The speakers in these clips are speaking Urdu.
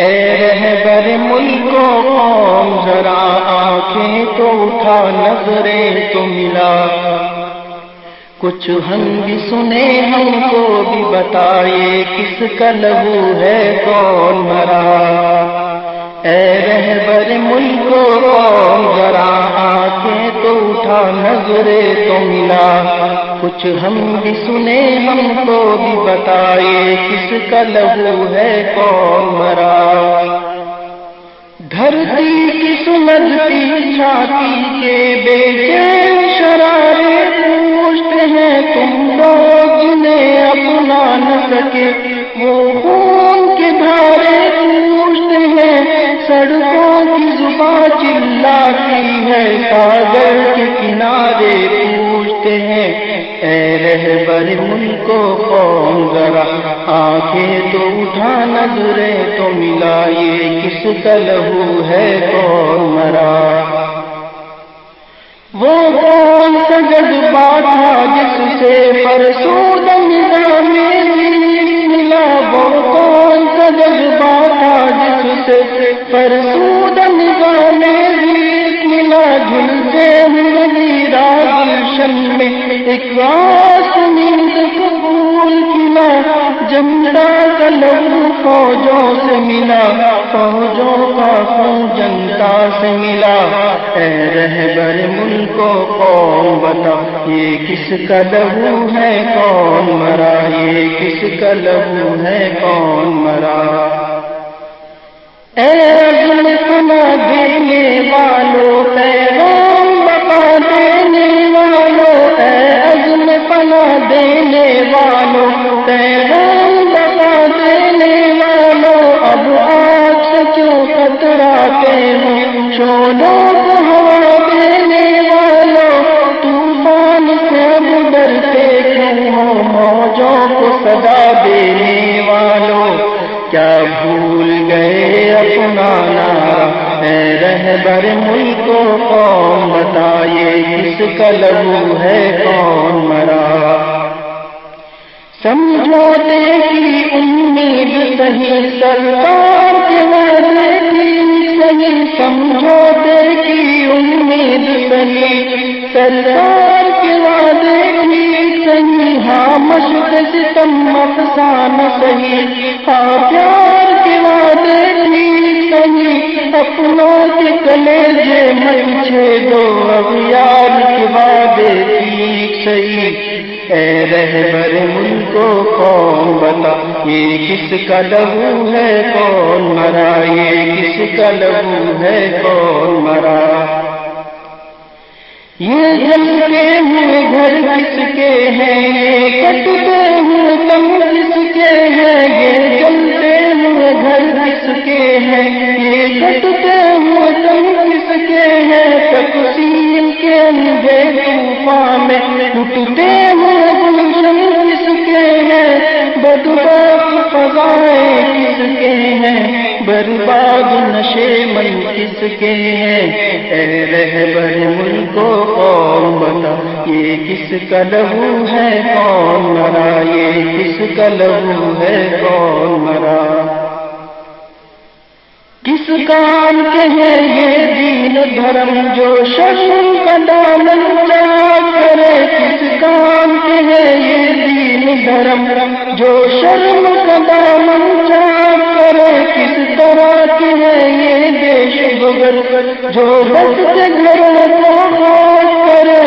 اے رہبر ملک قوم ذرا آنکھیں تو اٹھا، نظریں تو ملا۔ کچھ ہم بھی سنے ہم کو بھی بتائے کس کا لہو ہے، کون مرا؟ اے رہبر ملک قوم ذرا آنکھیں تو تو ملا۔ کچھ ہم بھی سنے، ہم کو بھی بتائے کس کا لہو ہے، کون مرا۔ دھرتی کی سمجھتی چھاتی کے بیٹے شرارے پوچھتے ہیں تم لوگ جنہیں اپنا نہ سکے۔ وہ خون کے دھارے پوچھتے ہیں، سڑکوں کی زبان چلاتی ہے، ساگر کنارے پوچھتے ہیں، اے رہبر ملک کو قوم ذرا، آنکھیں تو اٹھا نظریں تو ملا یہ کس کا لہو ہے کون مرا؟ وہ کون سا جذبہ تھا جس سے فرسود نظام ملا؟ وہ کون سا جذبہ تھا جس سے فرسود نظام ملا؟ جھلتے ملی گلشن میں ایک راست نیند قبول کلا جمنا کا لہو فوجوں سے ملا، فوجوں کا خون جنتا سے ملا۔ اے رہبر ملک و قوم، بتا، یہ کس کا لہو ہے؟ کون مرا؟ یہ کس کا لہو ہے؟ کون مرا؟ اے عزم سنا دینے والوں ہیں کو ہوا دینے والوں طوفان سے ڈرتے کیوں ہو موجوں کو صدا دینے والوں کیا بھول گئے اپنا نارا اے رہبر ملک کو قوم بتائیے، کس کا لہو ہے کون مرا؟ سمجھوتے کی امید صحیح سرکار کے وعدے کی صحیح سمجھوتے کی امید صحیح سرکار کے وعدے کی صحیح ہاں مشق ستم افسان صحیح ہاں پیار کے وعدے کی صحیح اپنوں کے کلیجے مچھے دو اب یار کے وعدے کی صحیح اے رہبر ملک کو کون بتا، یہ کس کا لہو ہے کون یہ ہے کون مرا؟ یہ جلتے ہوئے گھر کس کے ہیں یہ کٹتے ہوئے تم کس کے ہیں، یہ جلتے ہوئے گھر کس کے ہیں، یہ کٹتے ہوئے تم کس کے ہیں، تقسیم کے اندھے طوفان میں ٹوٹتے ہوئے گلشن کس کے ہیں، بدبخت فضائیں کس کے ہیں۔ برباد نشے من کس کے ہیں۔ اے رہبر ملک کو قوم، بتا یہ کس کا لہو ہے؟ کون مرا یہ کس کا لہو ہے؟ کون مرا کس کام کے ہے یہ دین دھرم جو شرم کا دامن چاک کرے، کس کام کے ہے یہ دین دھرم جو شرم کا دامن چاک کرے؟ کس طرح کے ہے یہ دیش بگر جو بس کے گھروں کو کرے؟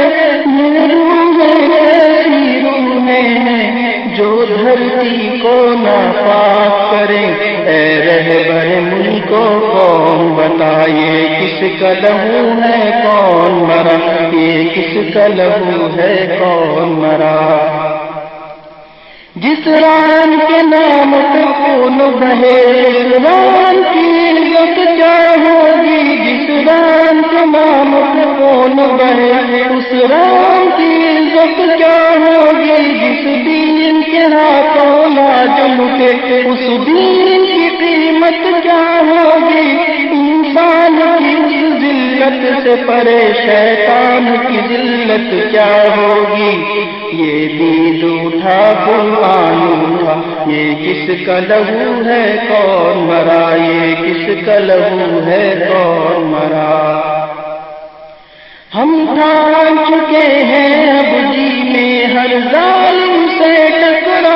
جو دھرتی کو ناپاک کرے اے رہبر ملک کو بتا بتائیے کس کا لہو ہے؟ کون مرا؟ یہ کس کا لہو ہے؟ کون مرا؟ جس رام کے نام پہ خون بہے رام کی لاج اس دین کی قیمت کیا ہوگی؟ انسان کی اس دل ملت سے پرے، شیطان کی ذلت کیا ہوگی؟ یہ دید اٹھا قرآن اٹھا یہ کس کا لہو ہے؟ کون مرا؟ یہ کس کا لہو ہے؟ کون مرا؟ ہم ٹھان چکے ہیں، اب جی میں ہر ظالم سے ٹکرائیں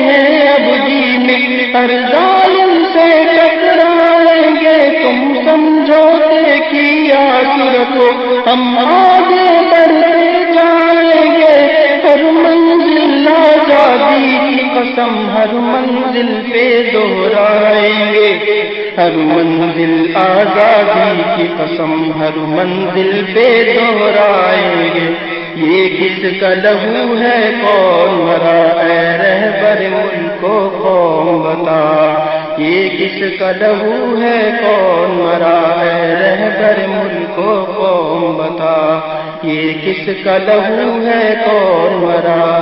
ہیں اب جی میں۔ ہر ظالم سے ٹکرائیں گے۔ تم سمجھوتے کی آخر کو۔ ہم آگے بڑھتے جائیں گے۔ ہر منزل آزادی کی قسم ہر منزل پہ دوہرائیں گے۔ ہر منزل آزادی کی قسم ہر منزل پہ دوہرائیں گے۔ یہ کس کا لہو ہے؟ کون مرا؟ اے رہبر ملک کو قوم بتا۔ یہ کس کا لہو ہے؟ کون مرا؟ اے رہبر ملک کو قوم بتا۔ یہ کس کا لہو ہے؟ کون مرا؟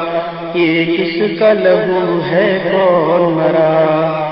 یہ کس کا لہو ہے؟ کون مرا؟